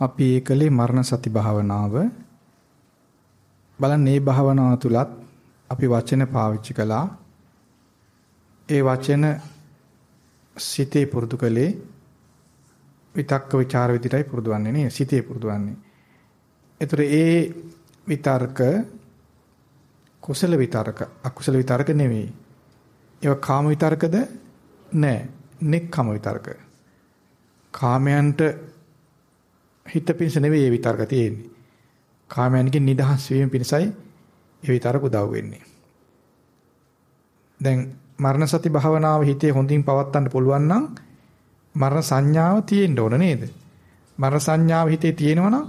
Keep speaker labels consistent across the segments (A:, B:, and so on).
A: අපි ඒකලේ මරණ සති භාවනාව බලන්න මේ භාවනාව තුලත් අපි වචන පාවිච්චි කළා. ඒ වචන සිතේ පුරුදු කළේ විතක්ක ਵਿਚාර විදිහටයි පුරුදු වන්නේ නේ සිතේ පුරුදු වන්නේ. ඒතර ඒ විතර්ක කුසල විතර්ක අකුසල විතර්ක නෙවෙයි. ඒවා කාම විතර්කද? නෑ. නෙක්ඛම විතර්ක. කාමයන්ට හිත පිණිස නෙවෙයි ඒ විතර්ක තියෙන්නේ. කාමයන්ගෙන් නිදහස් වීම පිණිසයි ඒ විතර්ක උදව් වෙන්නේ. දැන් මරණ සති භාවනාව හිතේ හොඳින් පවත්වන්න පුළුවන් නම් මරණ සංඥාව තියෙන්න ඕන නේද? මරණ සංඥාව හිතේ තියෙනවා නම්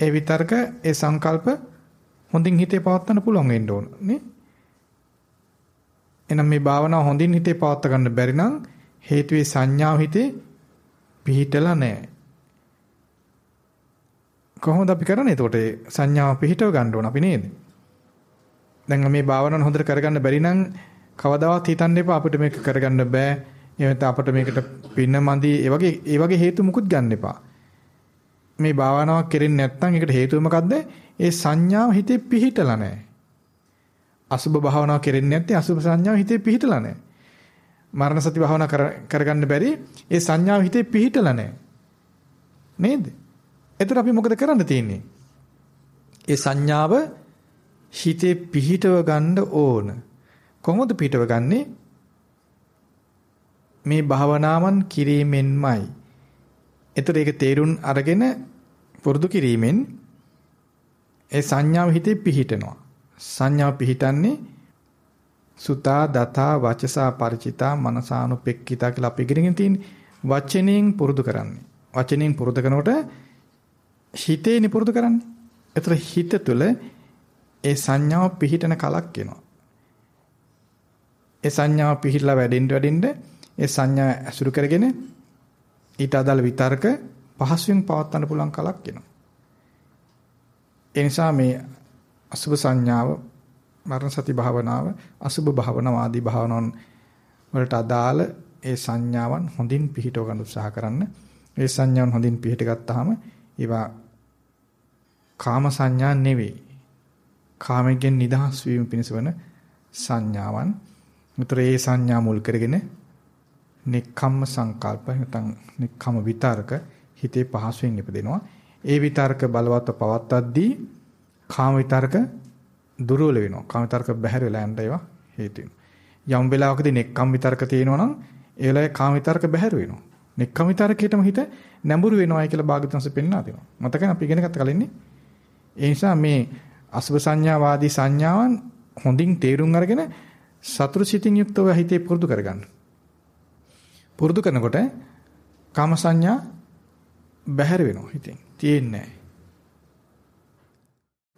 A: ඒ විතර්ක ඒ සංකල්ප හොඳින් හිතේ පවත්වන්න පුළුවන් වෙන්න ඕන නේ? එහෙනම් මේ භාවනාව හොඳින් හිතේ පවත්වා ගන්න බැරි නම් හේතුවේ සංඥාව හිතේ පිහිටලා නැහැ. කොහොමද අපි කරන්නේ එතකොට සංඥාව පිහිටව ගන්න ඕන අපි නේද? දැන් මේ භාවනාව හොඳට කරගන්න බැරි නම් කවදාවත් හිතන්න එපා අපිට මේක කරගන්න බෑ. එහෙම අපිට මේකට පින්න මදි ඒ වගේ ඒ වගේ හේතු මුකුත් ගන්න එපා. මේ භාවනාවක් කෙරෙන්නේ නැත්නම් ඒකට හේතුව මොකද්ද? ඒ සංඥාව හිතේ පිහිටලා නැහැ. අසුබ භාවනාව කෙරෙන්නේ නැත්නම් අසුබ සංඥාව හිතේ පිහිටලා නැහැ. මරණ සති භාවනා කරගන්න බැරි ඒ සංඥාව හිතේ පිහිටලා නැහැ. නේද? එතකොට අපි මොකද කරන්න තියෙන්නේ? ඒ සංඥාව හිතේ පිහිටව ගන්න ඕන. කොහොමද පිහිටව ගන්නෙ? මේ භාවනාවන් කිරීමෙන්මයි. එතකොට ඒක තේරුම් අරගෙන පුරුදු කිරීමෙන් ඒ සංඥාව හිතේ පිහිටනවා. සංඥාව පිහිටන්නේ සුතා දතා වචසා ಪರಿචිතා මනසානුපෙක්කිතා කියලා අපි ඉගෙනගෙන තියෙන්නේ. වචනෙන් පුරුදු කරන්නේ. වචනෙන් පුරුදු කරනකොට හිතේනි පුරුදු කරන්නේ. ඒතර හිත තුළ ඒ සංඥාව පිහිටන කලක් එනවා. ඒ සංඥාව පිහිටලා වැඩෙන්න වැඩෙන්න ඒ සංඥා ඇසුරු කරගෙන ඊට අදාළ විතර්ක පහසුවෙන් පවත්වන්න පුළුවන් කලක් එනවා. ඒ නිසා මේ අසුභ සංඥාව මරණ සති භාවනාව අසුභ භාවනාව ආදී භාවනාවන් වලට අදාළ ඒ සංඥාවන් හොඳින් පිහිටව ගන්න උත්සාහ කරන්න. ඒ සංඥාවන් හොඳින් පිහිට ගත්තාම ඒවා කාම සංඥා නෙවෙයි. කාමයෙන් නිදහස් වීම පිණිස වන සංඥාවන්. උතර ඒ සංඥා මුල් කරගෙන නික්කම්ම සංකල්ප නැත්නම් නික්කම විතරක හිතේ පහසුවෙන් ඉපදෙනවා. ඒ විතරක බලවත් පවත්තද්දී කාම විතරක දුර්වල වෙනවා. කාම විතරක බැහැර වෙලා යන්න ඒවා හේතු වෙනවා. යම් වෙලාවකදී නෙක්කම් විතරක තියෙනවා නම් ඒ වෙලාවේ කාම විතරක බැහැර වෙනවා. නෙක්කම් විතරකේටම හිත නැඹුරු වෙනවායි කියලා භාගතුන්ස පෙන්වා දෙනවා. මතකයි අපි ඉගෙන ගත්ත කලින්නේ. ඒ නිසා මේ අසුභ සංඥාවාදී සංඥාවන් හොඳින් තේරුම් අරගෙන සතුරු සිතින් යුක්තව හිතේ පුරුදු කරගන්න. පුරුදු කරනකොට කාම සංඥා බැහැර වෙනවා හිතෙන්. තියෙන්නේ නැහැ.